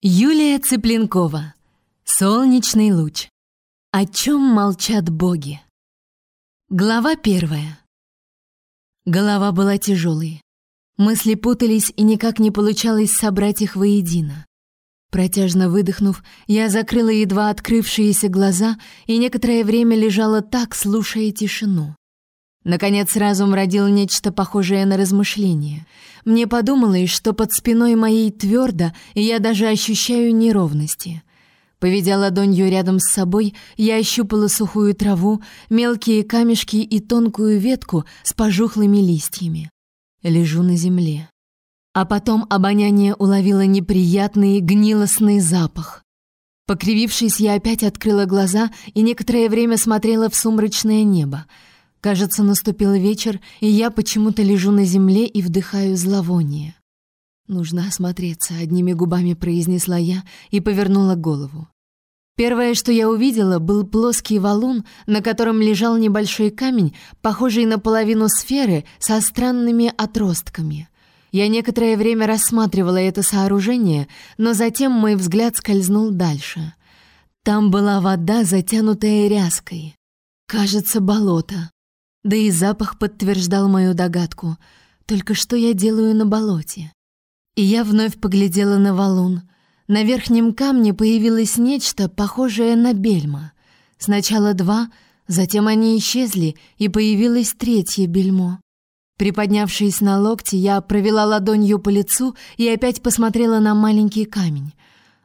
Юлия Цыпленкова. Солнечный луч. О чем молчат боги? Глава первая. Голова была тяжелой. Мысли путались, и никак не получалось собрать их воедино. Протяжно выдохнув, я закрыла едва открывшиеся глаза и некоторое время лежала так, слушая тишину. Наконец разум родил нечто похожее на размышление. Мне подумалось, что под спиной моей твердо, и я даже ощущаю неровности. Поведя ладонью рядом с собой, я ощупала сухую траву, мелкие камешки и тонкую ветку с пожухлыми листьями. Лежу на земле. А потом обоняние уловило неприятный гнилостный запах. Покривившись, я опять открыла глаза и некоторое время смотрела в сумрачное небо — Кажется, наступил вечер, и я почему-то лежу на земле и вдыхаю зловоние. «Нужно осмотреться», — одними губами произнесла я и повернула голову. Первое, что я увидела, был плоский валун, на котором лежал небольшой камень, похожий на половину сферы со странными отростками. Я некоторое время рассматривала это сооружение, но затем мой взгляд скользнул дальше. Там была вода, затянутая ряской. Кажется, болото. Да и запах подтверждал мою догадку. Только что я делаю на болоте? И я вновь поглядела на валун. На верхнем камне появилось нечто, похожее на бельма. Сначала два, затем они исчезли, и появилось третье бельмо. Приподнявшись на локти, я провела ладонью по лицу и опять посмотрела на маленький камень.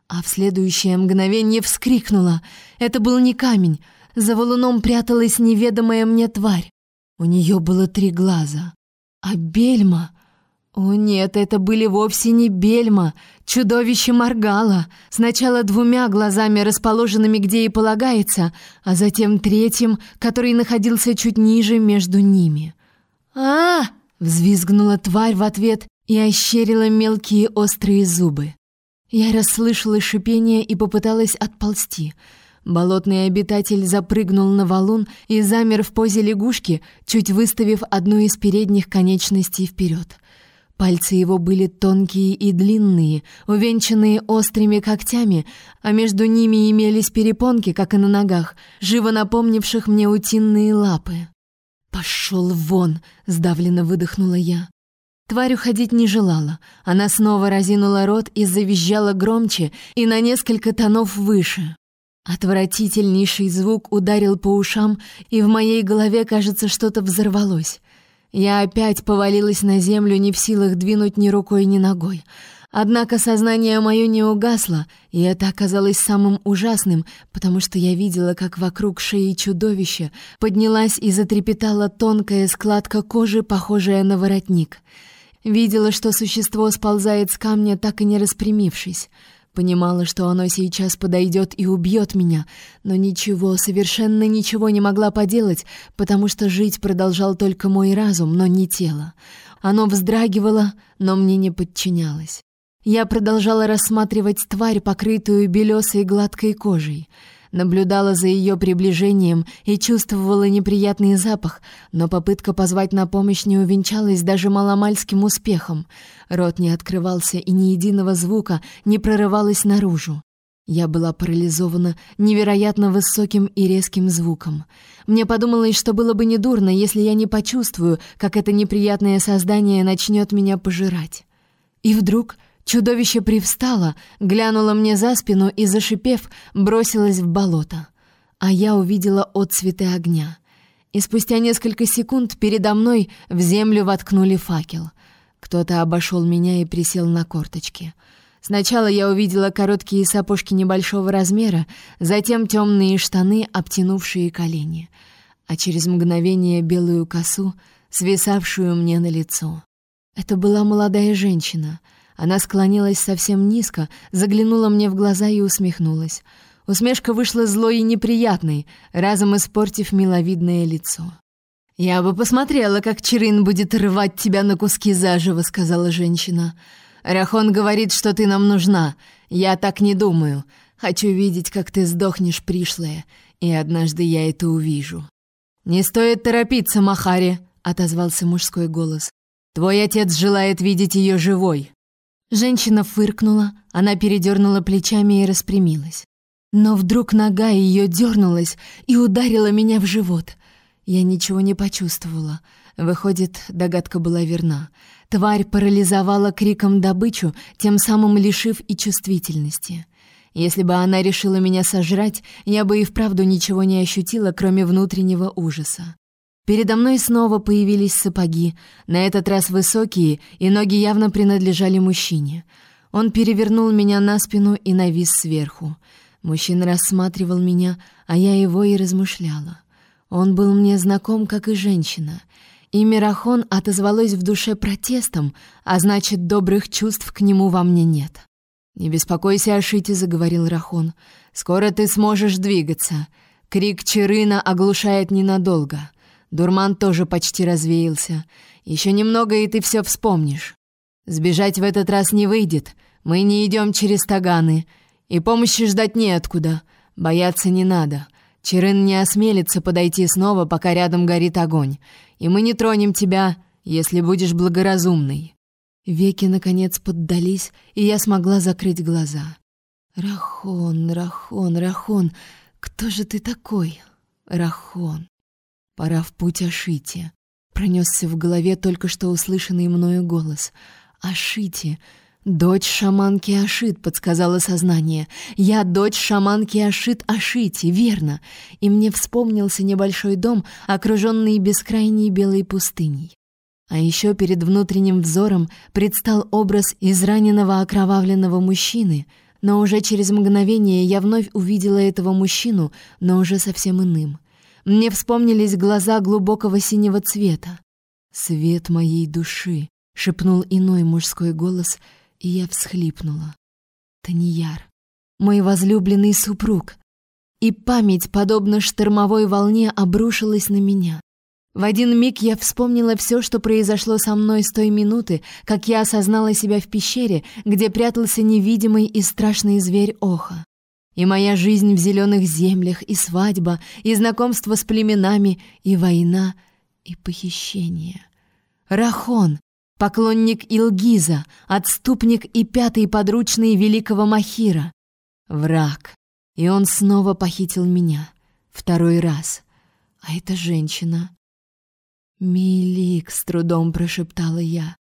А в следующее мгновение вскрикнула. Это был не камень. За валуном пряталась неведомая мне тварь. У нее было три глаза. А бельма... О нет, это были вовсе не бельма. Чудовище моргало. Сначала двумя глазами, расположенными где и полагается, а затем третьим, который находился чуть ниже между ними. а, -а, взвизгнула тварь в ответ и ощерила мелкие острые зубы. Я расслышала шипение и попыталась отползти — Болотный обитатель запрыгнул на валун и замер в позе лягушки, чуть выставив одну из передних конечностей вперед. Пальцы его были тонкие и длинные, увенчанные острыми когтями, а между ними имелись перепонки, как и на ногах, живо напомнивших мне утиные лапы. «Пошел вон!» — сдавленно выдохнула я. Тварь уходить не желала. Она снова разинула рот и завизжала громче и на несколько тонов выше. Отвратительнейший звук ударил по ушам, и в моей голове, кажется, что-то взорвалось. Я опять повалилась на землю, не в силах двинуть ни рукой, ни ногой. Однако сознание мое не угасло, и это оказалось самым ужасным, потому что я видела, как вокруг шеи чудовища поднялась и затрепетала тонкая складка кожи, похожая на воротник. Видела, что существо сползает с камня, так и не распрямившись. Понимала, что оно сейчас подойдет и убьет меня, но ничего, совершенно ничего не могла поделать, потому что жить продолжал только мой разум, но не тело. Оно вздрагивало, но мне не подчинялось. Я продолжала рассматривать тварь, покрытую белесой гладкой кожей — наблюдала за ее приближением и чувствовала неприятный запах, но попытка позвать на помощь не увенчалась даже маломальским успехом. Рот не открывался, и ни единого звука не прорывалось наружу. Я была парализована невероятно высоким и резким звуком. Мне подумалось, что было бы недурно, если я не почувствую, как это неприятное создание начнет меня пожирать. И вдруг Чудовище привстало, глянуло мне за спину и, зашипев, бросилось в болото. А я увидела отцветы огня. И спустя несколько секунд передо мной в землю воткнули факел. Кто-то обошел меня и присел на корточки. Сначала я увидела короткие сапожки небольшого размера, затем темные штаны, обтянувшие колени, а через мгновение белую косу, свисавшую мне на лицо. Это была молодая женщина — она склонилась совсем низко, заглянула мне в глаза и усмехнулась. Усмешка вышла злой и неприятной, разом испортив миловидное лицо. «Я бы посмотрела, как Чирин будет рвать тебя на куски заживо», — сказала женщина. «Рахон говорит, что ты нам нужна. Я так не думаю. Хочу видеть, как ты сдохнешь, пришлая, и однажды я это увижу». «Не стоит торопиться, Махари», — отозвался мужской голос. «Твой отец желает видеть ее живой». Женщина фыркнула, она передернула плечами и распрямилась. Но вдруг нога ее дернулась и ударила меня в живот. Я ничего не почувствовала. Выходит, догадка была верна. Тварь парализовала криком добычу, тем самым лишив и чувствительности. Если бы она решила меня сожрать, я бы и вправду ничего не ощутила, кроме внутреннего ужаса. Передо мной снова появились сапоги, на этот раз высокие, и ноги явно принадлежали мужчине. Он перевернул меня на спину и навис сверху. Мужчина рассматривал меня, а я его и размышляла. Он был мне знаком, как и женщина. И Мирахон отозвалось в душе протестом, а значит, добрых чувств к нему во мне нет. «Не беспокойся о Шите», — заговорил Рахон. «Скоро ты сможешь двигаться. Крик Черына оглушает ненадолго. Дурман тоже почти развеялся. Еще немного, и ты все вспомнишь. Сбежать в этот раз не выйдет. Мы не идем через Таганы. И помощи ждать неоткуда. Бояться не надо. Черын не осмелится подойти снова, пока рядом горит огонь. И мы не тронем тебя, если будешь благоразумный». Веки, наконец, поддались, и я смогла закрыть глаза. «Рахон, Рахон, Рахон, кто же ты такой?» «Рахон». Пора в путь Ашити. Пронесся в голове только что услышанный мною голос. Ашити. Дочь шаманки Ашит, подсказало сознание. Я дочь шаманки Ашит Ашити, верно. И мне вспомнился небольшой дом, окруженный бескрайней белой пустыней. А еще перед внутренним взором предстал образ израненного окровавленного мужчины, но уже через мгновение я вновь увидела этого мужчину, но уже совсем иным. Мне вспомнились глаза глубокого синего цвета. «Свет моей души», — шепнул иной мужской голос, и я всхлипнула. «Таньяр, мой возлюбленный супруг». И память, подобно штормовой волне, обрушилась на меня. В один миг я вспомнила все, что произошло со мной с той минуты, как я осознала себя в пещере, где прятался невидимый и страшный зверь Оха. И моя жизнь в зеленых землях, и свадьба, и знакомство с племенами, и война, и похищение. Рахон, поклонник Илгиза, отступник и пятый подручный великого Махира. Враг. И он снова похитил меня. Второй раз. А эта женщина... «Милик», — с трудом прошептала я.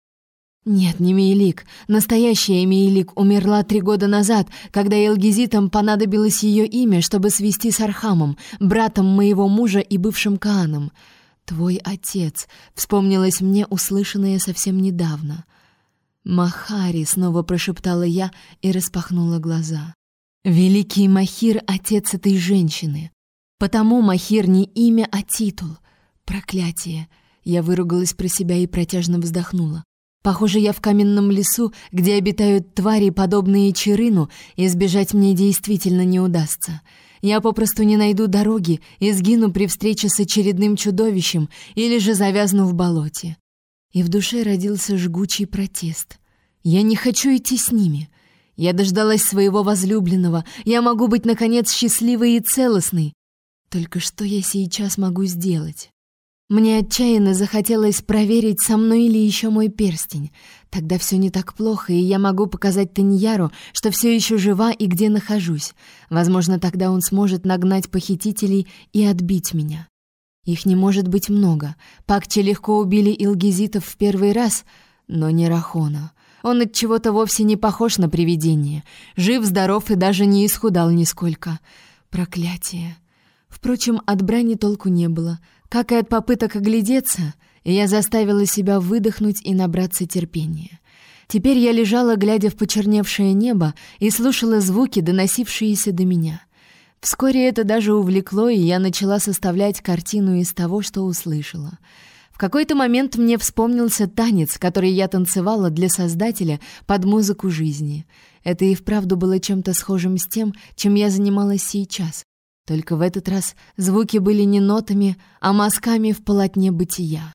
Нет, не Мейлик. Настоящая Мейлик умерла три года назад, когда Элгизитам понадобилось ее имя, чтобы свести с Архамом, братом моего мужа и бывшим Кааном. Твой отец, вспомнилось мне услышанное совсем недавно. Махари, снова прошептала я и распахнула глаза. Великий Махир — отец этой женщины. Потому Махир не имя, а титул. Проклятие. Я выругалась про себя и протяжно вздохнула. Похоже, я в каменном лесу, где обитают твари, подобные Чирыну, и сбежать мне действительно не удастся. Я попросту не найду дороги и сгину при встрече с очередным чудовищем или же завязну в болоте. И в душе родился жгучий протест. Я не хочу идти с ними. Я дождалась своего возлюбленного. Я могу быть, наконец, счастливой и целостной. Только что я сейчас могу сделать? Мне отчаянно захотелось проверить, со мной ли еще мой перстень. Тогда все не так плохо, и я могу показать Таньяру, что все еще жива и где нахожусь. Возможно, тогда он сможет нагнать похитителей и отбить меня. Их не может быть много. Пакче легко убили илгизитов в первый раз, но не Рахона. Он от чего-то вовсе не похож на привидение. Жив, здоров и даже не исхудал нисколько. Проклятие. Впрочем, от брани толку не было — как и от попыток оглядеться, я заставила себя выдохнуть и набраться терпения. Теперь я лежала, глядя в почерневшее небо, и слушала звуки, доносившиеся до меня. Вскоре это даже увлекло, и я начала составлять картину из того, что услышала. В какой-то момент мне вспомнился танец, который я танцевала для Создателя под музыку жизни. Это и вправду было чем-то схожим с тем, чем я занималась сейчас, только в этот раз звуки были не нотами, а мазками в полотне бытия.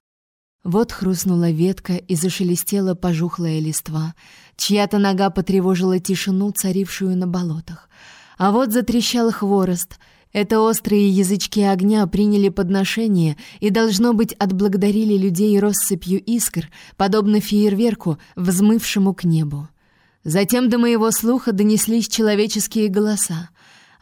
Вот хрустнула ветка и зашелестела пожухлая листва. Чья-то нога потревожила тишину, царившую на болотах. А вот затрещал хворост. Это острые язычки огня приняли подношение и, должно быть, отблагодарили людей россыпью искр, подобно фейерверку, взмывшему к небу. Затем до моего слуха донеслись человеческие голоса.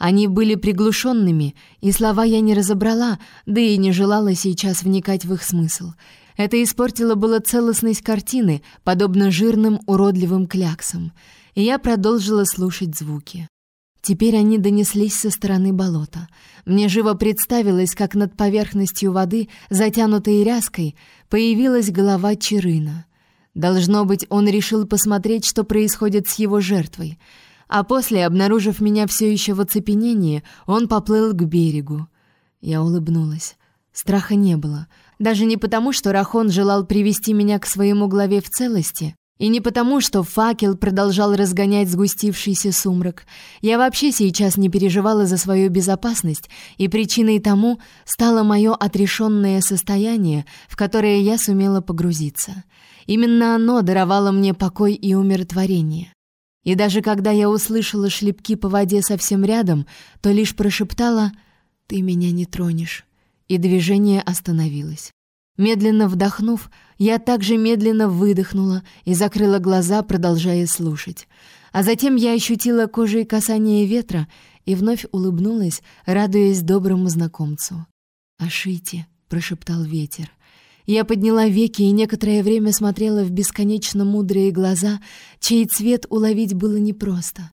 Они были приглушенными, и слова я не разобрала, да и не желала сейчас вникать в их смысл. Это испортило было целостность картины, подобно жирным уродливым кляксам, и я продолжила слушать звуки. Теперь они донеслись со стороны болота. Мне живо представилось, как над поверхностью воды, затянутой ряской, появилась голова Чирына. Должно быть, он решил посмотреть, что происходит с его жертвой. А после, обнаружив меня все еще в оцепенении, он поплыл к берегу. Я улыбнулась. Страха не было. Даже не потому, что Рахон желал привести меня к своему главе в целости, и не потому, что факел продолжал разгонять сгустившийся сумрак. Я вообще сейчас не переживала за свою безопасность, и причиной тому стало мое отрешенное состояние, в которое я сумела погрузиться. Именно оно даровало мне покой и умиротворение. И даже когда я услышала шлепки по воде совсем рядом, то лишь прошептала «Ты меня не тронешь», и движение остановилось. Медленно вдохнув, я также медленно выдохнула и закрыла глаза, продолжая слушать. А затем я ощутила кожей касание ветра и вновь улыбнулась, радуясь доброму знакомцу. «Ашите», — прошептал ветер. Я подняла веки и некоторое время смотрела в бесконечно мудрые глаза, чей цвет уловить было непросто.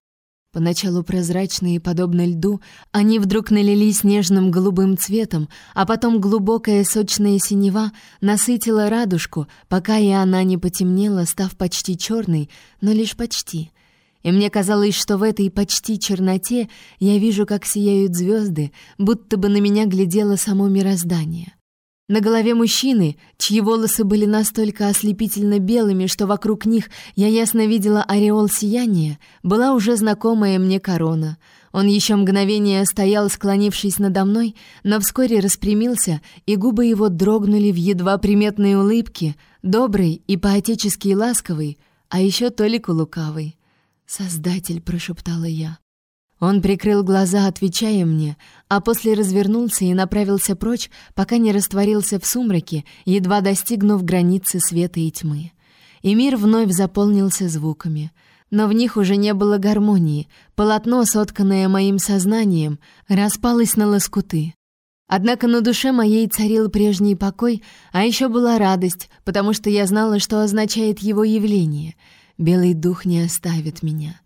Поначалу прозрачные, подобно льду, они вдруг налились нежным голубым цветом, а потом глубокая сочная синева насытила радужку, пока и она не потемнела, став почти черной, но лишь почти. И мне казалось, что в этой почти черноте я вижу, как сияют звезды, будто бы на меня глядело само мироздание. На голове мужчины, чьи волосы были настолько ослепительно белыми, что вокруг них я ясно видела ореол сияния, была уже знакомая мне корона. Он еще мгновение стоял, склонившись надо мной, но вскоре распрямился, и губы его дрогнули в едва приметной улыбке, доброй и поотечески ласковой, а еще толику лукавой. «Создатель», — прошептала я. Он прикрыл глаза, отвечая мне, а после развернулся и направился прочь, пока не растворился в сумраке, едва достигнув границы света и тьмы. И мир вновь заполнился звуками. Но в них уже не было гармонии, полотно, сотканное моим сознанием, распалось на лоскуты. Однако на душе моей царил прежний покой, а еще была радость, потому что я знала, что означает его явление. Белый дух не оставит меня.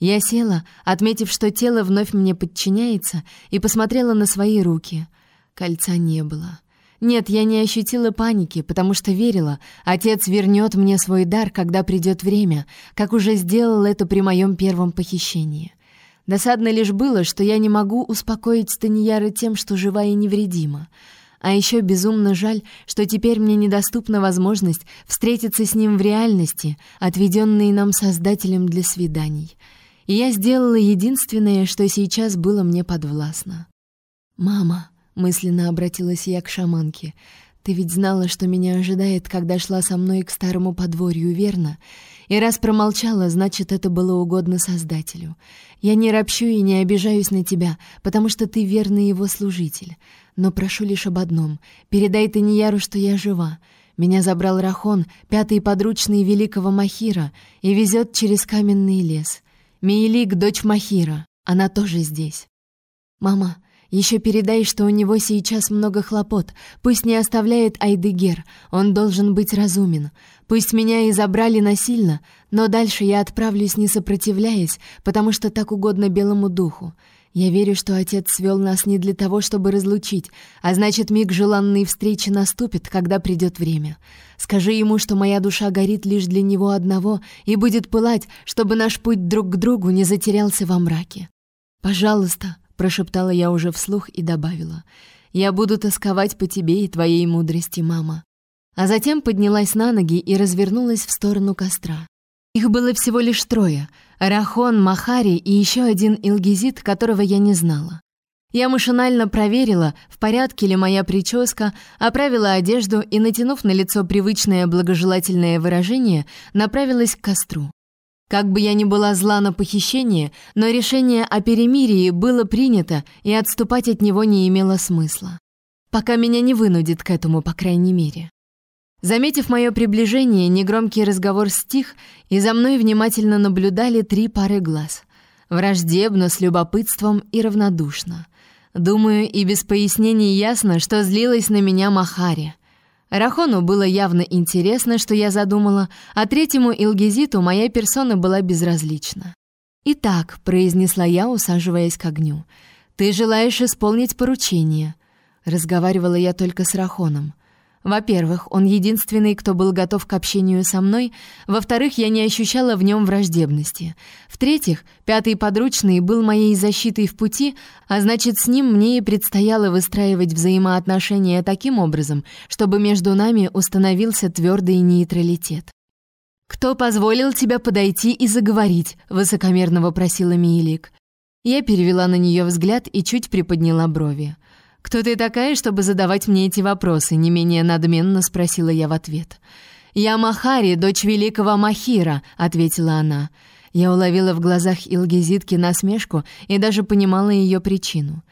Я села, отметив, что тело вновь мне подчиняется, и посмотрела на свои руки. Кольца не было. Нет, я не ощутила паники, потому что верила, отец вернет мне свой дар, когда придет время, как уже сделал это при моем первом похищении. Досадно лишь было, что я не могу успокоить Станияра тем, что жива и невредима. А еще безумно жаль, что теперь мне недоступна возможность встретиться с ним в реальности, отведенной нам Создателем для свиданий — и я сделала единственное, что сейчас было мне подвластно. «Мама», — мысленно обратилась я к шаманке, — «ты ведь знала, что меня ожидает, когда шла со мной к старому подворью, верно? И раз промолчала, значит, это было угодно Создателю. Я не ропщу и не обижаюсь на тебя, потому что ты верный его служитель. Но прошу лишь об одном — передай ты Нияру, что я жива». Меня забрал Рахон, пятый подручный великого Махира, и везет через каменный лес. Мейлик, дочь Махира. Она тоже здесь. Мама, еще передай, что у него сейчас много хлопот. Пусть не оставляет Айдегер. Он должен быть разумен. Пусть меня и забрали насильно, но дальше я отправлюсь, не сопротивляясь, потому что так угодно белому духу. Я верю, что отец свел нас не для того, чтобы разлучить, а значит, миг желанной встречи наступит, когда придет время. Скажи ему, что моя душа горит лишь для него одного и будет пылать, чтобы наш путь друг к другу не затерялся во мраке. «Пожалуйста», — прошептала я уже вслух и добавила, «я буду тосковать по тебе и твоей мудрости, мама». А затем поднялась на ноги и развернулась в сторону костра. Их было всего лишь трое — Рахон, Махари и еще один Илгизит, которого я не знала. Я машинально проверила, в порядке ли моя прическа, оправила одежду и, натянув на лицо привычное благожелательное выражение, направилась к костру. Как бы я ни была зла на похищение, но решение о перемирии было принято, и отступать от него не имело смысла. Пока меня не вынудит к этому, по крайней мере. Заметив мое приближение, негромкий разговор стих, и за мной внимательно наблюдали три пары глаз. Враждебно, с любопытством и равнодушно. Думаю, и без пояснений ясно, что злилась на меня Махари. Рахону было явно интересно, что я задумала, а третьему Илгизиту моя персона была безразлична. «Итак», — произнесла я, усаживаясь к огню, — «ты желаешь исполнить поручение». Разговаривала я только с Рахоном. Во-первых, он единственный, кто был готов к общению со мной. Во-вторых, я не ощущала в нем враждебности. В-третьих, пятый подручный был моей защитой в пути, а значит, с ним мне и предстояло выстраивать взаимоотношения таким образом, чтобы между нами установился твердый нейтралитет. «Кто позволил тебя подойти и заговорить?» — высокомерно вопросила Миелик. Я перевела на нее взгляд и чуть приподняла брови. «Кто ты такая, чтобы задавать мне эти вопросы?» — не менее надменно спросила я в ответ. «Я Махари, дочь великого Махира», — ответила она. Я уловила в глазах Илгизитки насмешку и даже понимала ее причину.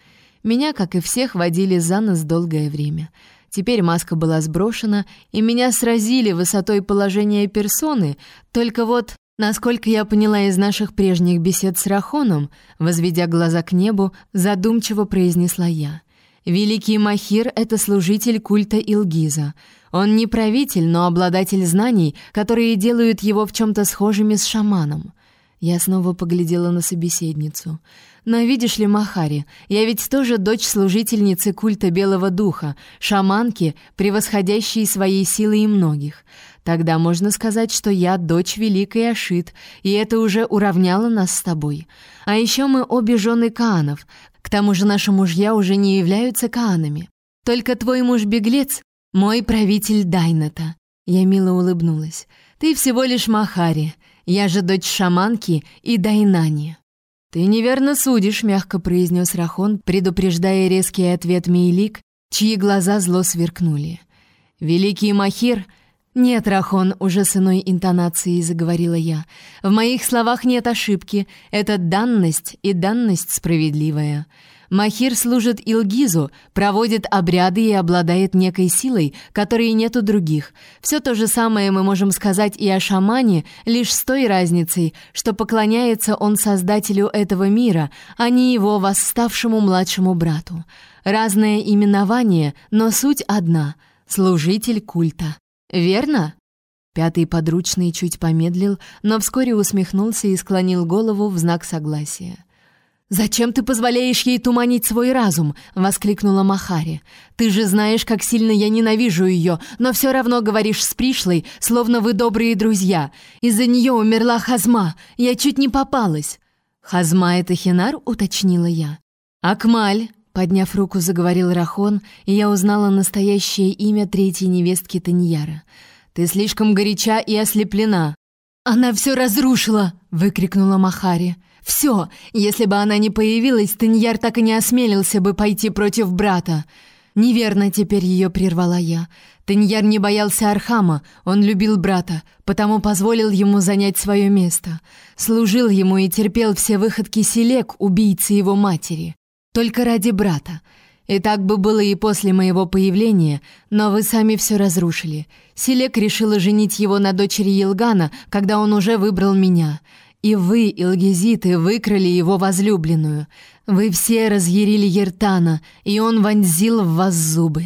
Меня, как и всех, водили за нос долгое время. Теперь маска была сброшена, и меня сразили высотой положения персоны, только вот Насколько я поняла из наших прежних бесед с Рахоном, возведя глаза к небу, задумчиво произнесла я. Великий Махир — это служитель культа Илгиза. Он не правитель, но обладатель знаний, которые делают его в чем-то схожими с шаманом. Я снова поглядела на собеседницу. Но видишь ли, Махари, я ведь тоже дочь служительницы культа Белого Духа, шаманки, превосходящей своей силой и многих. Тогда можно сказать, что я дочь Великой Ашит, и это уже уравняло нас с тобой. А еще мы обе жены Каанов, к тому же наши мужья уже не являются Каанами. Только твой муж-беглец — мой правитель Дайната». Я мило улыбнулась. «Ты всего лишь Махари. Я же дочь шаманки и Дайнани». «Ты неверно судишь», — мягко произнес Рахон, предупреждая резкий ответ Мейлик, чьи глаза зло сверкнули. «Великий Махир...» «Нет, Рахон», — уже с иной интонацией заговорила я. «В моих словах нет ошибки. Это данность, и данность справедливая. Махир служит Илгизу, проводит обряды и обладает некой силой, которой нет у других. Все то же самое мы можем сказать и о шамане, лишь с той разницей, что поклоняется он создателю этого мира, а не его восставшему младшему брату. Разное именование, но суть одна — служитель культа. Верно?» Пятый подручный чуть помедлил, но вскоре усмехнулся и склонил голову в знак согласия. «Зачем ты позволяешь ей туманить свой разум?» — воскликнула Махари. «Ты же знаешь, как сильно я ненавижу ее, но все равно говоришь с пришлой, словно вы добрые друзья. Из-за нее умерла Хазма, я чуть не попалась». «Хазма — это Хинар?» — уточнила я. «Акмаль, Подняв руку, заговорил Рахон, и я узнала настоящее имя третьей невестки Таньяра. «Ты слишком горяча и ослеплена». «Она все разрушила!» — выкрикнула Махари. «Все! Если бы она не появилась, Таньяр так и не осмелился бы пойти против брата». «Неверно теперь ее прервала я. Таньяр не боялся Архама, он любил брата, потому позволил ему занять свое место. Служил ему и терпел все выходки Селек, убийцы его матери. Только ради брата. И так бы было и после моего появления, но вы сами все разрушили. Селек решила женить его на дочери Елгана, когда он уже выбрал меня. И вы, Илгизиты, выкрали его возлюбленную. Вы все разъярили Ертана, и он вонзил в вас зубы.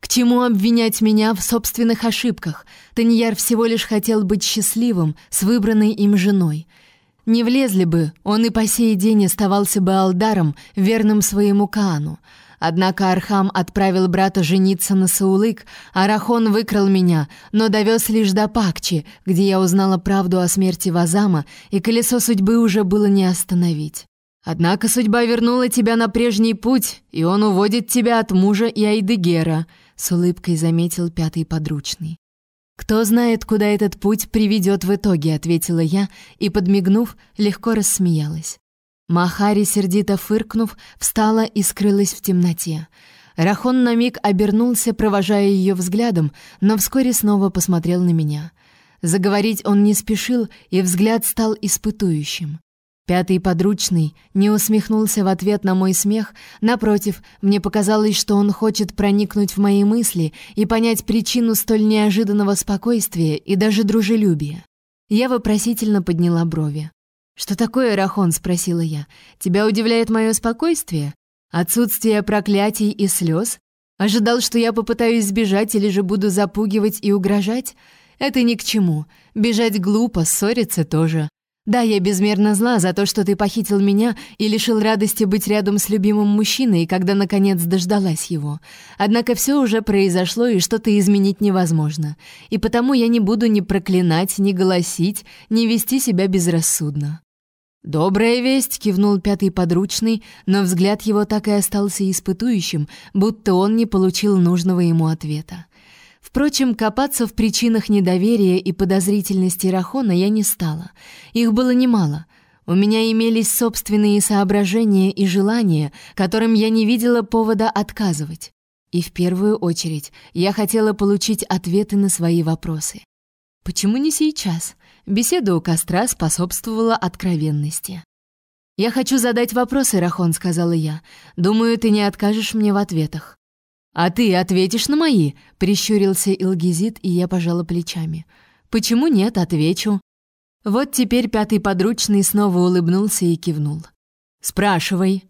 К чему обвинять меня в собственных ошибках? Таньяр всего лишь хотел быть счастливым с выбранной им женой. Не влезли бы, он и по сей день оставался бы Алдаром, верным своему Каану. Однако Архам отправил брата жениться на Саулык, а Рахон выкрал меня, но довез лишь до Пакчи, где я узнала правду о смерти Вазама, и колесо судьбы уже было не остановить. Однако судьба вернула тебя на прежний путь, и он уводит тебя от мужа и Айдегера», — с улыбкой заметил пятый подручный. «Кто знает, куда этот путь приведет в итоге», — ответила я и, подмигнув, легко рассмеялась. Махари, сердито фыркнув, встала и скрылась в темноте. Рахон на миг обернулся, провожая ее взглядом, но вскоре снова посмотрел на меня. Заговорить он не спешил, и взгляд стал испытующим. Пятый подручный не усмехнулся в ответ на мой смех. Напротив, мне показалось, что он хочет проникнуть в мои мысли и понять причину столь неожиданного спокойствия и даже дружелюбия. Я вопросительно подняла брови. «Что такое, Рахон?» — спросила я. «Тебя удивляет мое спокойствие? Отсутствие проклятий и слез? Ожидал, что я попытаюсь сбежать или же буду запугивать и угрожать? Это ни к чему. Бежать глупо, ссориться тоже. Да, я безмерно зла за то, что ты похитил меня и лишил радости быть рядом с любимым мужчиной, когда наконец дождалась его. Однако все уже произошло, и что-то изменить невозможно. И потому я не буду ни проклинать, ни голосить, ни вести себя безрассудно. «Добрая весть», — кивнул пятый подручный, но взгляд его так и остался испытующим, будто он не получил нужного ему ответа. Впрочем, копаться в причинах недоверия и подозрительности Рахона я не стала. Их было немало. У меня имелись собственные соображения и желания, которым я не видела повода отказывать. И в первую очередь я хотела получить ответы на свои вопросы. Почему не сейчас? Беседа у костра способствовала откровенности. «Я хочу задать вопросы, Рахон», — сказала я. «Думаю, ты не откажешь мне в ответах». «А ты ответишь на мои?» — прищурился Илгизит, и я пожала плечами. «Почему нет? Отвечу». Вот теперь пятый подручный снова улыбнулся и кивнул. «Спрашивай».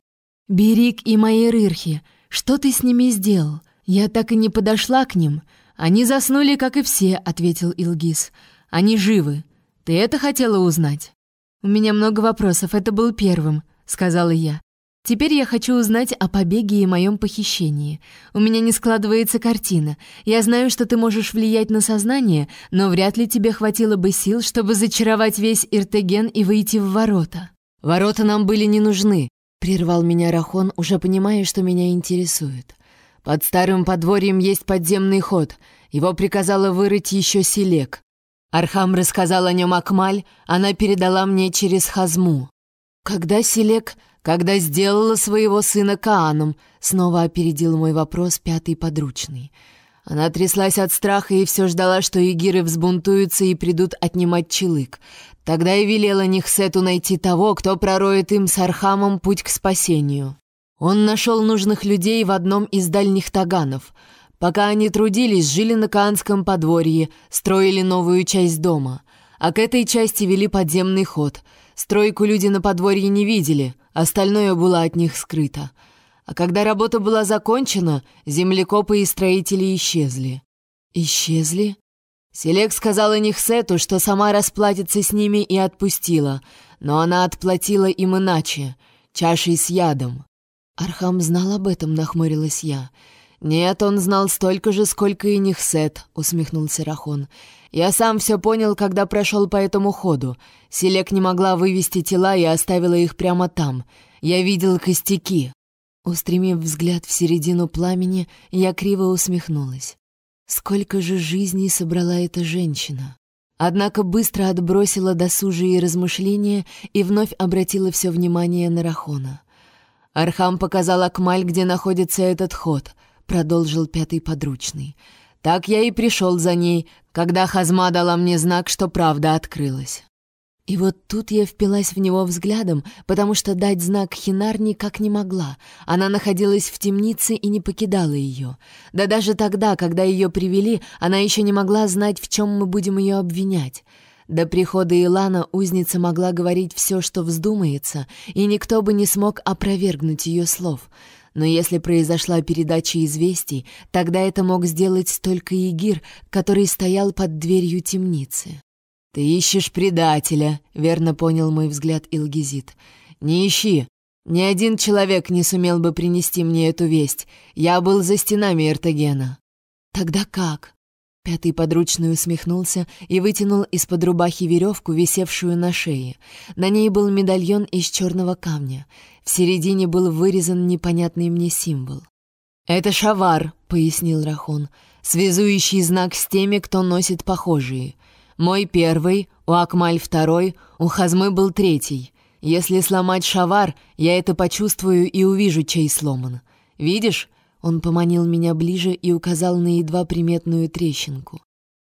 «Берик и мои рырхи, что ты с ними сделал? Я так и не подошла к ним. Они заснули, как и все», — ответил Илгиз. «Они живы. Ты это хотела узнать?» «У меня много вопросов, это был первым», — сказала я. Теперь я хочу узнать о побеге и моем похищении. У меня не складывается картина. Я знаю, что ты можешь влиять на сознание, но вряд ли тебе хватило бы сил, чтобы зачаровать весь Иртеген и выйти в ворота. Ворота нам были не нужны, прервал меня Рахон, уже понимая, что меня интересует. Под старым подворьем есть подземный ход. Его приказала вырыть еще Селек. Архам рассказал о нем Акмаль, она передала мне через Хазму. Когда Селек когда сделала своего сына Кааном, снова опередил мой вопрос пятый подручный. Она тряслась от страха и все ждала, что егиры взбунтуются и придут отнимать челык. Тогда и велела Нихсету найти того, кто пророет им с Архамом путь к спасению. Он нашел нужных людей в одном из дальних таганов. Пока они трудились, жили на Каанском подворье, строили новую часть дома. А к этой части вели подземный ход. Стройку люди на подворье не видели, Остальное было от них скрыто. А когда работа была закончена, землекопы и строители исчезли. Исчезли? Селек сказала Нихсету, что сама расплатится с ними и отпустила, но она отплатила им иначе, чашей с ядом. Архам знал об этом, нахмурилась я. «Нет, он знал столько же, сколько и Нихсет», — усмехнулся Рахон. «Я сам все понял, когда прошел по этому ходу. Селек не могла вывести тела и оставила их прямо там. Я видел костяки». Устремив взгляд в середину пламени, я криво усмехнулась. Сколько же жизней собрала эта женщина? Однако быстро отбросила досужие размышления и вновь обратила все внимание на Рахона. Архам показал Акмаль, где находится этот ход — продолжил пятый подручный. Так я и пришел за ней, когда Хазма дала мне знак, что правда открылась. И вот тут я впилась в него взглядом, потому что дать знак Хинар никак не могла. Она находилась в темнице и не покидала ее. Да даже тогда, когда ее привели, она еще не могла знать, в чем мы будем ее обвинять. До прихода Илана узница могла говорить все, что вздумается, и никто бы не смог опровергнуть ее слов — но если произошла передача известий, тогда это мог сделать только Егир, который стоял под дверью темницы. «Ты ищешь предателя», — верно понял мой взгляд Илгизит. «Не ищи. Ни один человек не сумел бы принести мне эту весть. Я был за стенами Эртогена». «Тогда как?» Пятый подручный усмехнулся и вытянул из-под рубахи веревку, висевшую на шее. На ней был медальон из черного камня. В середине был вырезан непонятный мне символ. «Это шавар», — пояснил Рахон, — «связующий знак с теми, кто носит похожие. Мой первый, у Акмаль второй, у Хазмы был третий. Если сломать шавар, я это почувствую и увижу, чей сломан. Видишь?» Он поманил меня ближе и указал на едва приметную трещинку.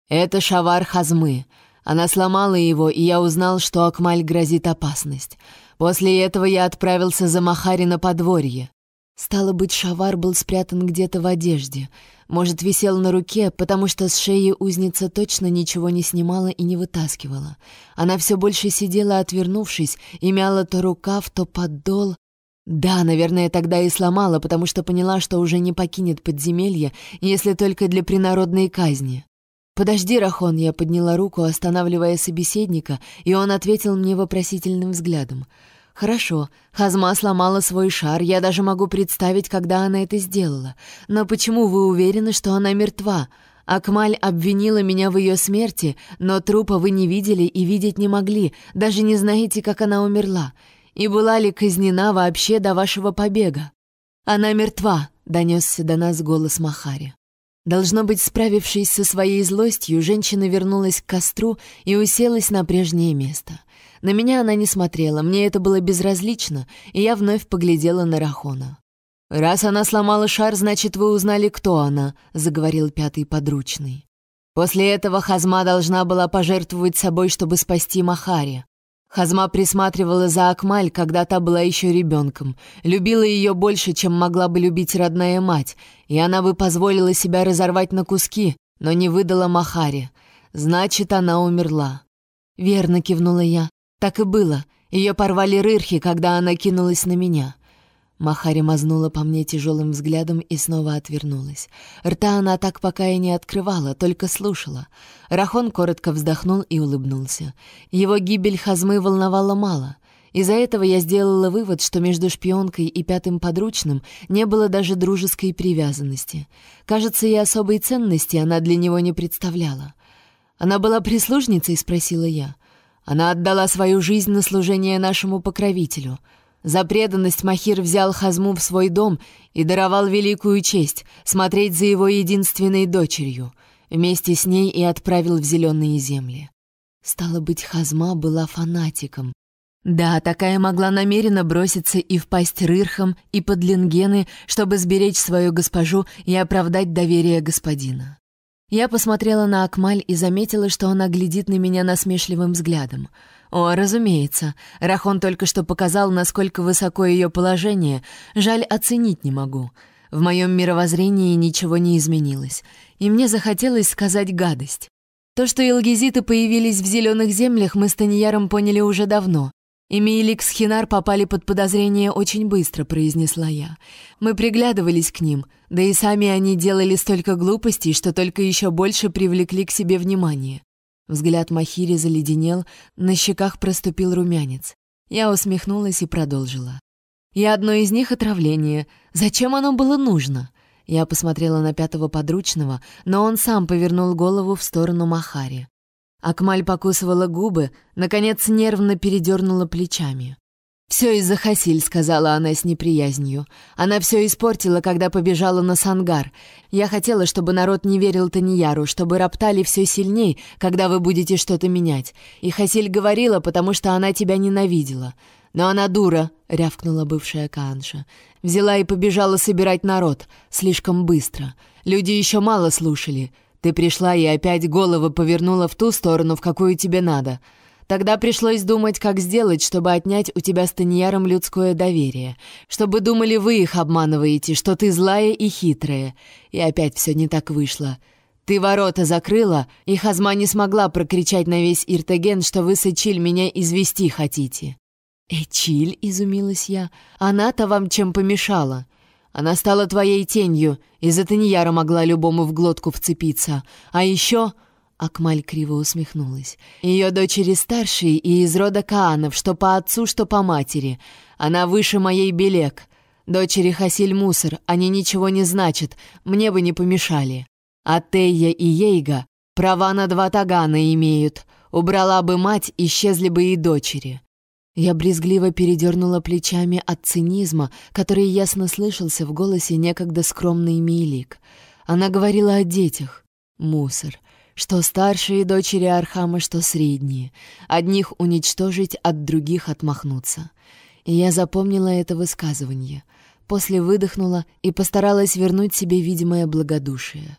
«Это шавар Хазмы. Она сломала его, и я узнал, что Акмаль грозит опасность. После этого я отправился за Махари на подворье. Стало быть, шавар был спрятан где-то в одежде. Может, висел на руке, потому что с шеи узница точно ничего не снимала и не вытаскивала. Она все больше сидела, отвернувшись, и мяла то рукав, то поддол. Да, наверное, тогда и сломала, потому что поняла, что уже не покинет подземелье, если только для принародной казни. «Подожди, Рахон!» — я подняла руку, останавливая собеседника, и он ответил мне вопросительным взглядом — Хорошо, Хазма сломала свой шар, я даже могу представить, когда она это сделала. Но почему вы уверены, что она мертва? Акмаль обвинила меня в ее смерти, но трупа вы не видели и видеть не могли, даже не знаете, как она умерла. И была ли казнена вообще до вашего побега? Она мертва, донесся до нас голос Махари. Должно быть, справившись со своей злостью, женщина вернулась к костру и уселась на прежнее место — на меня она не смотрела, мне это было безразлично, и я вновь поглядела на Рахона. «Раз она сломала шар, значит, вы узнали, кто она», — заговорил пятый подручный. После этого Хазма должна была пожертвовать собой, чтобы спасти Махари. Хазма присматривала за Акмаль, когда та была еще ребенком, любила ее больше, чем могла бы любить родная мать, и она бы позволила себя разорвать на куски, но не выдала Махари. Значит, она умерла. «Верно», — кивнула я. Так и было. Ее порвали рырхи, когда она кинулась на меня. Махари мазнула по мне тяжелым взглядом и снова отвернулась. Рта она так пока и не открывала, только слушала. Рахон коротко вздохнул и улыбнулся. Его гибель Хазмы волновала мало. Из-за этого я сделала вывод, что между шпионкой и пятым подручным не было даже дружеской привязанности. Кажется, и особой ценности она для него не представляла. «Она была прислужницей?» — спросила я. Она отдала свою жизнь на служение нашему покровителю. За преданность Махир взял Хазму в свой дом и даровал великую честь смотреть за его единственной дочерью. Вместе с ней и отправил в зеленые земли. Стало быть, Хазма была фанатиком. Да, такая могла намеренно броситься и впасть рырхом, и под лингены, чтобы сберечь свою госпожу и оправдать доверие господина. Я посмотрела на Акмаль и заметила, что она глядит на меня насмешливым взглядом. О, разумеется, Рахон только что показал, насколько высоко ее положение. Жаль, оценить не могу. В моем мировоззрении ничего не изменилось, и мне захотелось сказать гадость. То, что илгизиты появились в зеленых землях, мы с Таньяром поняли уже давно. «Эмилик с Хинар попали под подозрение очень быстро», — произнесла я. «Мы приглядывались к ним, да и сами они делали столько глупостей, что только еще больше привлекли к себе внимание». Взгляд Махири заледенел, на щеках проступил румянец. Я усмехнулась и продолжила. «И одно из них — отравление. Зачем оно было нужно?» Я посмотрела на пятого подручного, но он сам повернул голову в сторону Махари. Акмаль покусывала губы, наконец нервно передернула плечами. «Все из-за Хасиль», — сказала она с неприязнью. «Она все испортила, когда побежала на Сангар. Я хотела, чтобы народ не верил Таньяру, чтобы роптали все сильней, когда вы будете что-то менять. И Хасиль говорила, потому что она тебя ненавидела. Но она дура», — рявкнула бывшая Каанша. «Взяла и побежала собирать народ. Слишком быстро. Люди еще мало слушали. Ты пришла и опять голову повернула в ту сторону, в какую тебе надо. Тогда пришлось думать, как сделать, чтобы отнять у тебя с Таньяром людское доверие. Чтобы думали, вы их обманываете, что ты злая и хитрая. И опять все не так вышло. Ты ворота закрыла, и Хазма не смогла прокричать на весь Иртеген, что вы с Эчиль меня извести хотите». «Эчиль?» — изумилась я. «Она-то вам чем помешала?» Она стала твоей тенью, из-за Таньяра могла любому в глотку вцепиться. А еще...» Акмаль криво усмехнулась. «Ее дочери старшие и из рода Каанов, что по отцу, что по матери. Она выше моей Белек. Дочери Хасиль Мусор, они ничего не значат, мне бы не помешали. А Тея и Ейга права на два тагана имеют. Убрала бы мать, исчезли бы и дочери. Я брезгливо передернула плечами от цинизма, который ясно слышался в голосе некогда скромный Милик. Она говорила о детях. Мусор. Что старшие дочери Архама, что средние. Одних уничтожить, от других отмахнуться. И я запомнила это высказывание. После выдохнула и постаралась вернуть себе видимое благодушие.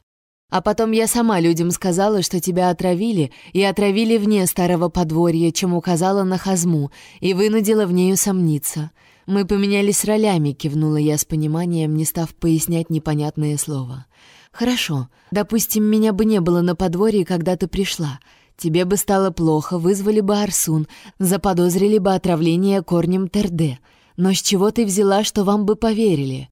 А потом я сама людям сказала, что тебя отравили, и отравили вне старого подворья, чем указала на Хазму, и вынудила в ней усомниться. Мы поменялись ролями, кивнула я с пониманием, не став пояснять непонятное слово. Хорошо, допустим, меня бы не было на подворье, когда ты пришла. Тебе бы стало плохо, вызвали бы Арсун, заподозрили бы отравление корнем Терде. Но с чего ты взяла, что вам бы поверили?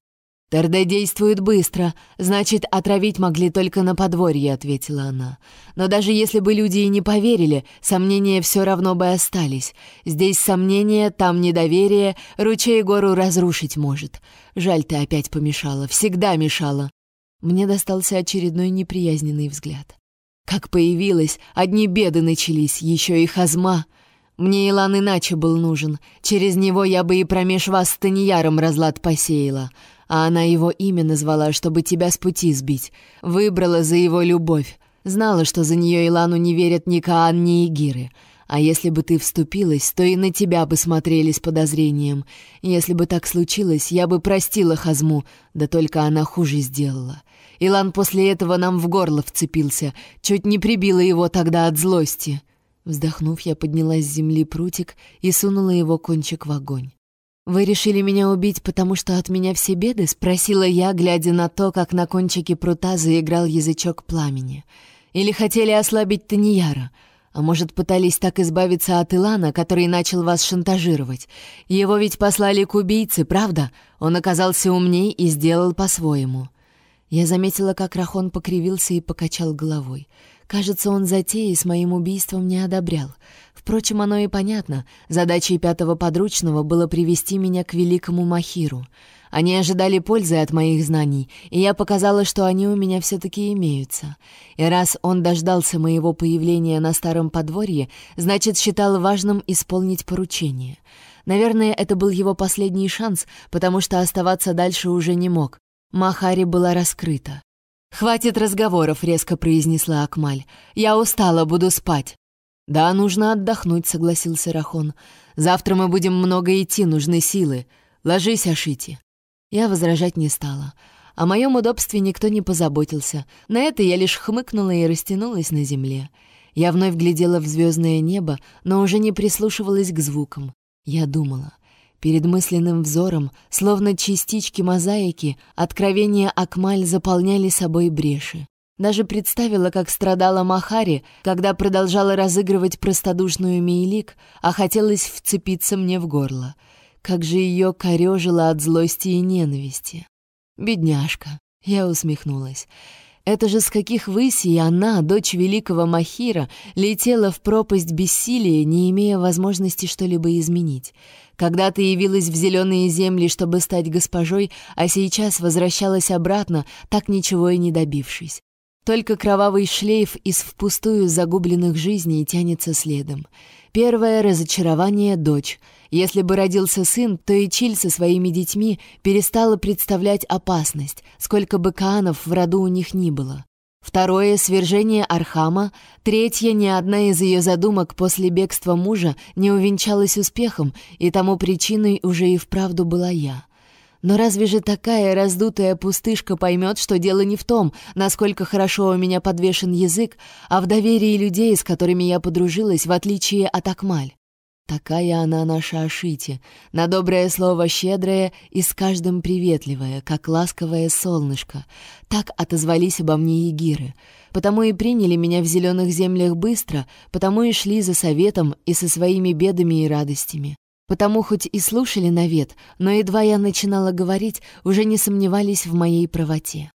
«ТРД действует быстро, значит, отравить могли только на подворье», — ответила она. «Но даже если бы люди и не поверили, сомнения все равно бы остались. Здесь сомнения, там недоверие, ручей гору разрушить может. Жаль, ты опять помешала, всегда мешала». Мне достался очередной неприязненный взгляд. Как появилась, одни беды начались, еще и хазма. Мне Илан иначе был нужен. Через него я бы и промеж вас с Таньяром разлад посеяла а она его имя назвала, чтобы тебя с пути сбить. Выбрала за его любовь. Знала, что за нее Илану не верят ни Каан, ни Игиры. А если бы ты вступилась, то и на тебя бы смотрели с подозрением. Если бы так случилось, я бы простила Хазму, да только она хуже сделала. Илан после этого нам в горло вцепился, чуть не прибила его тогда от злости». Вздохнув, я подняла с земли прутик и сунула его кончик в огонь. «Вы решили меня убить, потому что от меня все беды?» — спросила я, глядя на то, как на кончике прута заиграл язычок пламени. «Или хотели ослабить Таньяра? А может, пытались так избавиться от Илана, который начал вас шантажировать? Его ведь послали к убийце, правда? Он оказался умней и сделал по-своему». Я заметила, как Рахон покривился и покачал головой. Кажется, он затеи с моим убийством не одобрял. Впрочем, оно и понятно. Задачей пятого подручного было привести меня к великому Махиру. Они ожидали пользы от моих знаний, и я показала, что они у меня все-таки имеются. И раз он дождался моего появления на старом подворье, значит, считал важным исполнить поручение. Наверное, это был его последний шанс, потому что оставаться дальше уже не мог. Махари была раскрыта. «Хватит разговоров», — резко произнесла Акмаль. «Я устала, буду спать». «Да, нужно отдохнуть», — согласился Рахон. «Завтра мы будем много идти, нужны силы. Ложись, Ашити». Я возражать не стала. О моем удобстве никто не позаботился. На это я лишь хмыкнула и растянулась на земле. Я вновь глядела в звездное небо, но уже не прислушивалась к звукам. Я думала. Перед мысленным взором, словно частички мозаики, откровения Акмаль заполняли собой бреши. Даже представила, как страдала Махари, когда продолжала разыгрывать простодушную Мейлик, а хотелось вцепиться мне в горло. Как же ее корежило от злости и ненависти. «Бедняжка!» — я усмехнулась. Это же с каких высей она, дочь великого Махира, летела в пропасть бессилия, не имея возможности что-либо изменить. Когда ты явилась в зеленые земли, чтобы стать госпожой, а сейчас возвращалась обратно, так ничего и не добившись. Только кровавый шлейф из впустую загубленных жизней тянется следом. Первое разочарование — дочь. Если бы родился сын, то и Чиль со своими детьми перестала представлять опасность, сколько бы Каанов в роду у них ни было. Второе — свержение Архама. Третье — ни одна из ее задумок после бегства мужа не увенчалась успехом, и тому причиной уже и вправду была я — но разве же такая раздутая пустышка поймет, что дело не в том, насколько хорошо у меня подвешен язык, а в доверии людей, с которыми я подружилась, в отличие от Акмаль? Такая она наша Ашити, на доброе слово щедрая и с каждым приветливая, как ласковое солнышко. Так отозвались обо мне егиры. Потому и приняли меня в зеленых землях быстро, потому и шли за советом и со своими бедами и радостями. Потому хоть и слушали навет, но едва я начинала говорить, уже не сомневались в моей правоте.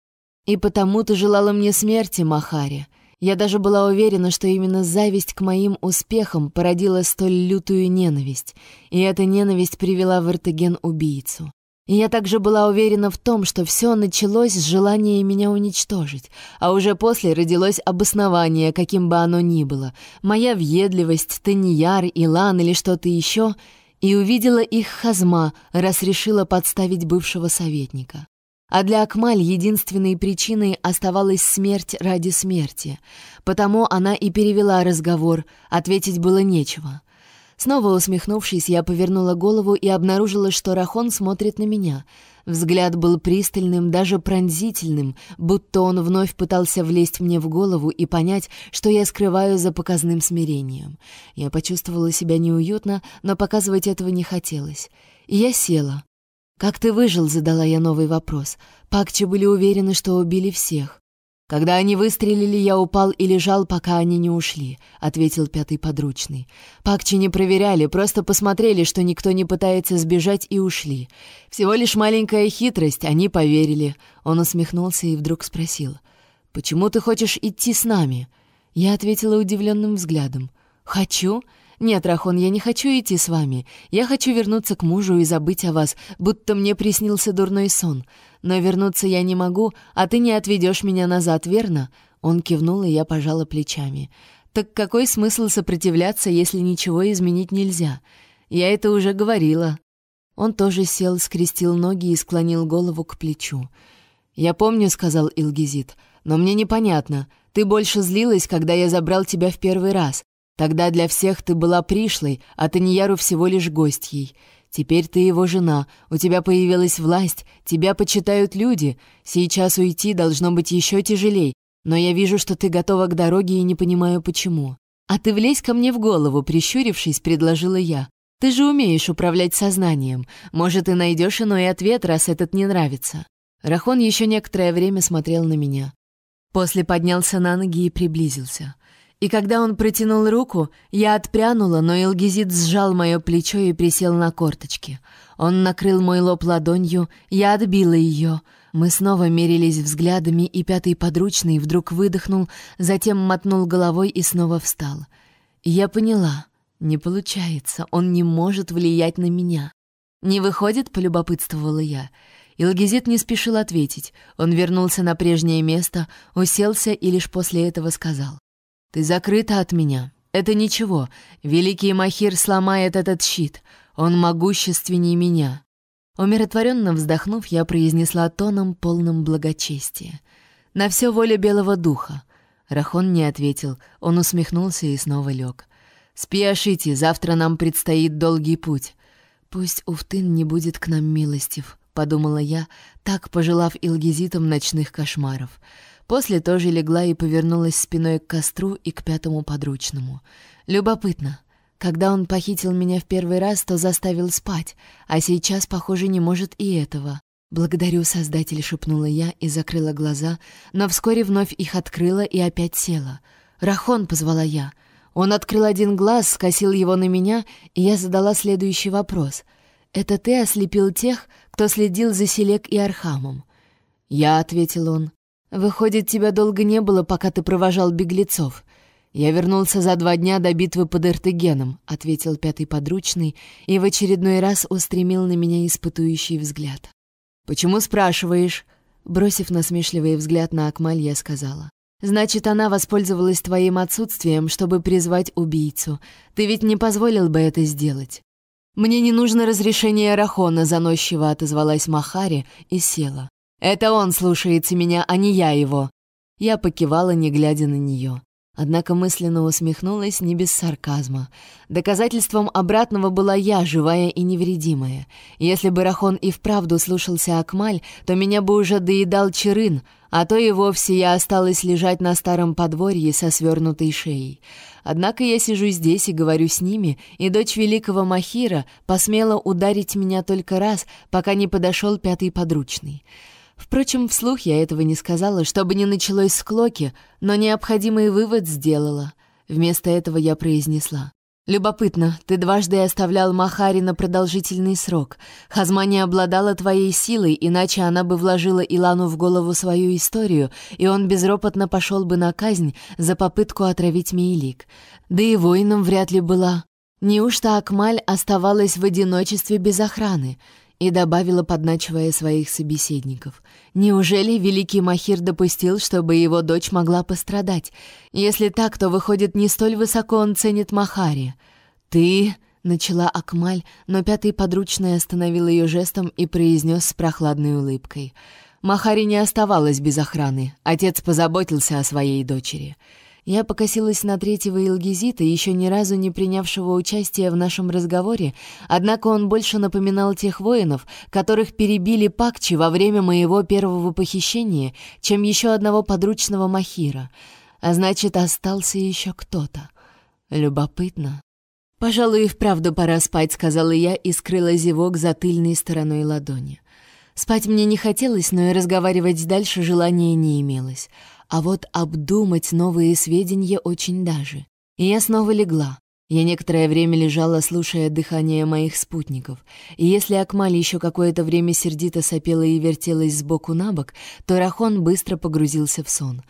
И потому ты желала мне смерти, Махари. Я даже была уверена, что именно зависть к моим успехам породила столь лютую ненависть, и эта ненависть привела в Эртеген убийцу. И я также была уверена в том, что все началось с желания меня уничтожить, а уже после родилось обоснование, каким бы оно ни было. Моя въедливость, Таньяр, Илан или что-то еще — и увидела их Хазма, раз решила подставить бывшего советника. А для Акмаль единственной причиной оставалась смерть ради смерти, потому она и перевела разговор, ответить было нечего. Снова усмехнувшись, я повернула голову и обнаружила, что Рахон смотрит на меня. Взгляд был пристальным, даже пронзительным, будто он вновь пытался влезть мне в голову и понять, что я скрываю за показным смирением. Я почувствовала себя неуютно, но показывать этого не хотелось. И я села. «Как ты выжил?» — задала я новый вопрос. Пакчи были уверены, что убили всех. «Когда они выстрелили, я упал и лежал, пока они не ушли», — ответил пятый подручный. «Пакчи не проверяли, просто посмотрели, что никто не пытается сбежать, и ушли. Всего лишь маленькая хитрость, они поверили». Он усмехнулся и вдруг спросил. «Почему ты хочешь идти с нами?» Я ответила удивленным взглядом. «Хочу. «Нет, Рахон, я не хочу идти с вами. Я хочу вернуться к мужу и забыть о вас, будто мне приснился дурной сон. Но вернуться я не могу, а ты не отведешь меня назад, верно?» Он кивнул, и я пожала плечами. «Так какой смысл сопротивляться, если ничего изменить нельзя? Я это уже говорила». Он тоже сел, скрестил ноги и склонил голову к плечу. «Я помню», — сказал Илгизит, — «но мне непонятно. Ты больше злилась, когда я забрал тебя в первый раз. Тогда для всех ты была пришлой, а Таньяру всего лишь гостьей. Теперь ты его жена, у тебя появилась власть, тебя почитают люди. Сейчас уйти должно быть еще тяжелей, но я вижу, что ты готова к дороге и не понимаю, почему. А ты влезь ко мне в голову, прищурившись, предложила я. Ты же умеешь управлять сознанием. Может, и найдешь иной ответ, раз этот не нравится. Рахон еще некоторое время смотрел на меня. После поднялся на ноги и приблизился. И когда он протянул руку, я отпрянула, но Илгизит сжал мое плечо и присел на корточки. Он накрыл мой лоб ладонью, я отбила ее. Мы снова мерились взглядами, и пятый подручный вдруг выдохнул, затем мотнул головой и снова встал. Я поняла, не получается, он не может влиять на меня. «Не выходит?» — полюбопытствовала я. Илгизит не спешил ответить. Он вернулся на прежнее место, уселся и лишь после этого сказал. Ты закрыта от меня. Это ничего. Великий Махир сломает этот щит. Он могущественнее меня». Умиротворенно вздохнув, я произнесла тоном, полным благочестия. «На все воля Белого Духа». Рахон не ответил. Он усмехнулся и снова лег. «Спи, Ашити, завтра нам предстоит долгий путь». «Пусть Уфтын не будет к нам милостив», — подумала я, так пожелав Илгизитам ночных кошмаров. После тоже легла и повернулась спиной к костру и к пятому подручному. Любопытно. Когда он похитил меня в первый раз, то заставил спать, а сейчас, похоже, не может и этого. «Благодарю, Создатель», — шепнула я и закрыла глаза, но вскоре вновь их открыла и опять села. «Рахон», — позвала я. Он открыл один глаз, скосил его на меня, и я задала следующий вопрос. «Это ты ослепил тех, кто следил за Селек и Архамом?» «Я», — ответил он. «Выходит, тебя долго не было, пока ты провожал беглецов». «Я вернулся за два дня до битвы под Эртегеном», — ответил пятый подручный и в очередной раз устремил на меня испытующий взгляд. «Почему спрашиваешь?» Бросив насмешливый взгляд на Акмаль, я сказала. «Значит, она воспользовалась твоим отсутствием, чтобы призвать убийцу. Ты ведь не позволил бы это сделать». «Мне не нужно разрешение Рахона», — заносчиво отозвалась Махари и села. Это он слушается меня, а не я его. Я покивала, не глядя на нее. Однако мысленно усмехнулась не без сарказма. Доказательством обратного была я, живая и невредимая. Если бы Рахон и вправду слушался Акмаль, то меня бы уже доедал Черын, а то и вовсе я осталась лежать на старом подворье со свернутой шеей. Однако я сижу здесь и говорю с ними, и дочь великого Махира посмела ударить меня только раз, пока не подошел пятый подручный. Впрочем, вслух я этого не сказала, чтобы не началось склоки, но необходимый вывод сделала. Вместо этого я произнесла. «Любопытно, ты дважды оставлял Махари на продолжительный срок. Хазма не обладала твоей силой, иначе она бы вложила Илану в голову свою историю, и он безропотно пошел бы на казнь за попытку отравить Мейлик. Да и воином вряд ли была. Неужто Акмаль оставалась в одиночестве без охраны? И добавила, подначивая своих собеседников. «Неужели великий Махир допустил, чтобы его дочь могла пострадать? Если так, то, выходит, не столь высоко он ценит Махари. Ты...» — начала Акмаль, но пятый подручный остановил ее жестом и произнес с прохладной улыбкой. Махари не оставалась без охраны. Отец позаботился о своей дочери. Я покосилась на третьего Илгизита, еще ни разу не принявшего участия в нашем разговоре, однако он больше напоминал тех воинов, которых перебили Пакчи во время моего первого похищения, чем еще одного подручного Махира. А значит, остался еще кто-то. Любопытно. «Пожалуй, и вправду пора спать», — сказала я и скрыла зевок за тыльной стороной ладони. Спать мне не хотелось, но и разговаривать дальше желания не имелось. А вот обдумать новые сведения очень даже. И я снова легла. Я некоторое время лежала, слушая дыхание моих спутников. И если Акмаль еще какое-то время сердито сопела и вертелась сбоку на бок, то Рахон быстро погрузился в сон.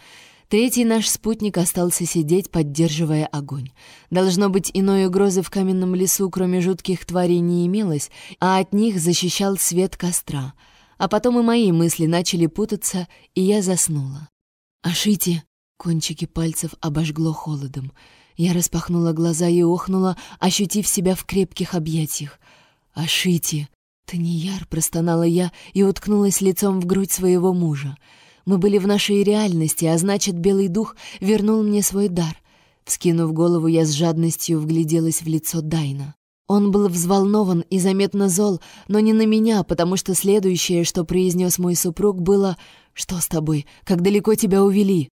Третий наш спутник остался сидеть, поддерживая огонь. Должно быть, иной угрозы в каменном лесу, кроме жутких тварей, не имелось, а от них защищал свет костра — а потом и мои мысли начали путаться, и я заснула. «Ашите!» — кончики пальцев обожгло холодом. Я распахнула глаза и охнула, ощутив себя в крепких объятиях. «Ашите!» «Таньяр!» — простонала я и уткнулась лицом в грудь своего мужа. Мы были в нашей реальности, а значит, Белый Дух вернул мне свой дар. Вскинув голову, я с жадностью вгляделась в лицо Дайна. Он был взволнован и заметно зол, но не на меня, потому что следующее, что произнес мой супруг, было «Что с тобой? Как далеко тебя увели?»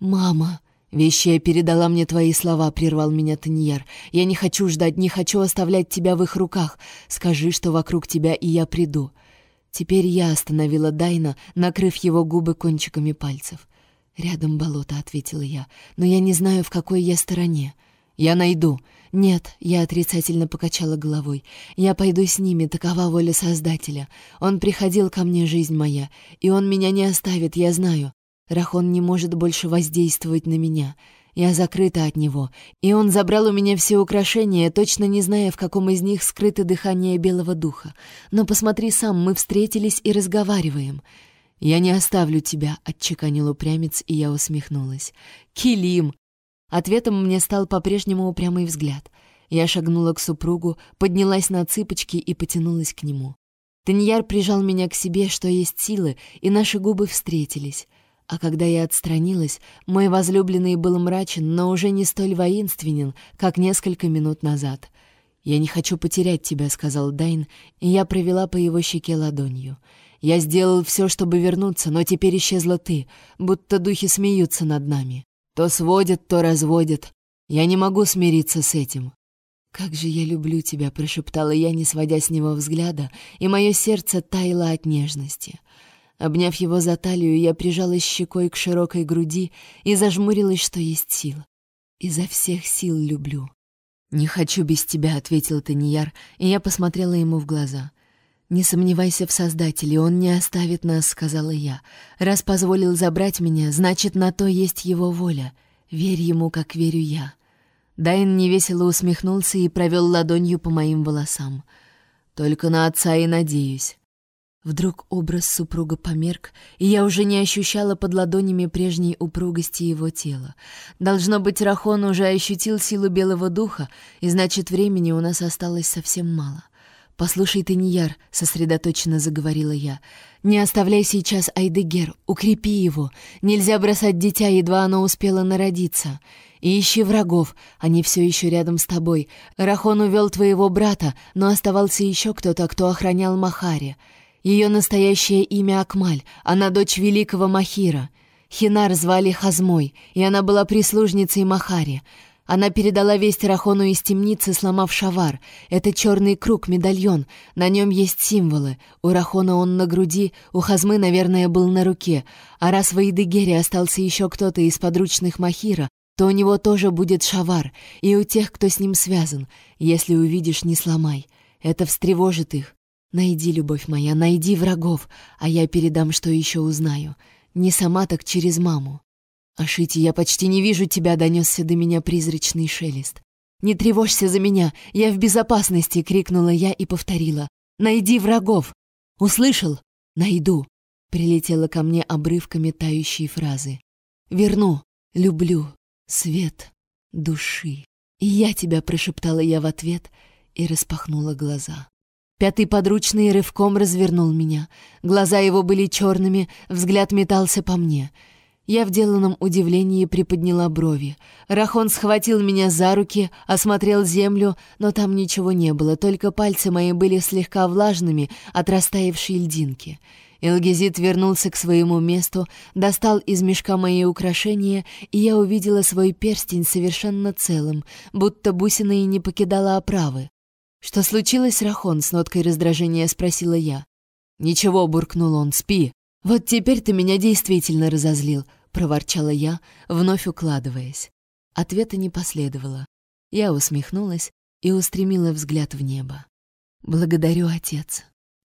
«Мама!» «Вещая передала мне твои слова», — прервал меня Таньяр. «Я не хочу ждать, не хочу оставлять тебя в их руках. Скажи, что вокруг тебя, и я приду». Теперь я остановила Дайна, накрыв его губы кончиками пальцев. «Рядом болото», — ответила я, — «но я не знаю, в какой я стороне». «Я найду». «Нет», — я отрицательно покачала головой. «Я пойду с ними, такова воля Создателя. Он приходил ко мне, жизнь моя, и он меня не оставит, я знаю. Рахон не может больше воздействовать на меня. Я закрыта от него, и он забрал у меня все украшения, точно не зная, в каком из них скрыто дыхание Белого Духа. Но посмотри сам, мы встретились и разговариваем». «Я не оставлю тебя», — отчеканил упрямец, и я усмехнулась. «Килим!» Ответом мне стал по-прежнему упрямый взгляд. Я шагнула к супругу, поднялась на цыпочки и потянулась к нему. Таньяр прижал меня к себе, что есть силы, и наши губы встретились. А когда я отстранилась, мой возлюбленный был мрачен, но уже не столь воинственен, как несколько минут назад. «Я не хочу потерять тебя», — сказал Дайн, и я провела по его щеке ладонью. «Я сделал все, чтобы вернуться, но теперь исчезла ты, будто духи смеются над нами». То сводят, то разводят. Я не могу смириться с этим. «Как же я люблю тебя!» — прошептала я, не сводя с него взгляда, и мое сердце таяло от нежности. Обняв его за талию, я прижалась щекой к широкой груди и зажмурилась, что есть сил. Изо всех сил люблю. «Не хочу без тебя», — ответил Таньяр, и я посмотрела ему в глаза. «Не сомневайся в Создателе, он не оставит нас», — сказала я. «Раз позволил забрать меня, значит, на то есть его воля. Верь ему, как верю я». Дайн невесело усмехнулся и провел ладонью по моим волосам. «Только на отца и надеюсь». Вдруг образ супруга померк, и я уже не ощущала под ладонями прежней упругости его тела. Должно быть, Рахон уже ощутил силу белого духа, и значит, времени у нас осталось совсем мало. «Послушай ты, Нияр», — сосредоточенно заговорила я, — «не оставляй сейчас Айдегер, укрепи его. Нельзя бросать дитя, едва оно успело народиться. И ищи врагов, они все еще рядом с тобой. Рахон увел твоего брата, но оставался еще кто-то, кто охранял Махари. Ее настоящее имя Акмаль, она дочь великого Махира. Хинар звали Хазмой, и она была прислужницей Махари». Она передала весть Рахону из темницы, сломав шавар. Это черный круг, медальон. На нем есть символы. У Рахона он на груди, у Хазмы, наверное, был на руке. А раз в Эйдегере остался еще кто-то из подручных Махира, то у него тоже будет шавар. И у тех, кто с ним связан. Если увидишь, не сломай. Это встревожит их. Найди, любовь моя, найди врагов, а я передам, что еще узнаю. Не сама, так через маму. «Ашити, я почти не вижу тебя», — донесся до меня призрачный шелест. «Не тревожься за меня, я в безопасности!» — крикнула я и повторила. «Найди врагов!» «Услышал? Найду!» — прилетела ко мне обрывками тающие фразы. «Верну! Люблю! Свет! Души!» «И я тебя!» — прошептала я в ответ и распахнула глаза. Пятый подручный рывком развернул меня. Глаза его были черными, взгляд метался по мне — Я в деланном удивлении приподняла брови. Рахон схватил меня за руки, осмотрел землю, но там ничего не было, только пальцы мои были слегка влажными от растаявшей льдинки. Элгизит вернулся к своему месту, достал из мешка мои украшения, и я увидела свой перстень совершенно целым, будто бусина и не покидала оправы. «Что случилось, Рахон?» — с ноткой раздражения спросила я. «Ничего», — буркнул он, — «спи». «Вот теперь ты меня действительно разозлил», — проворчала я, вновь укладываясь. Ответа не последовало. Я усмехнулась и устремила взгляд в небо. «Благодарю, отец».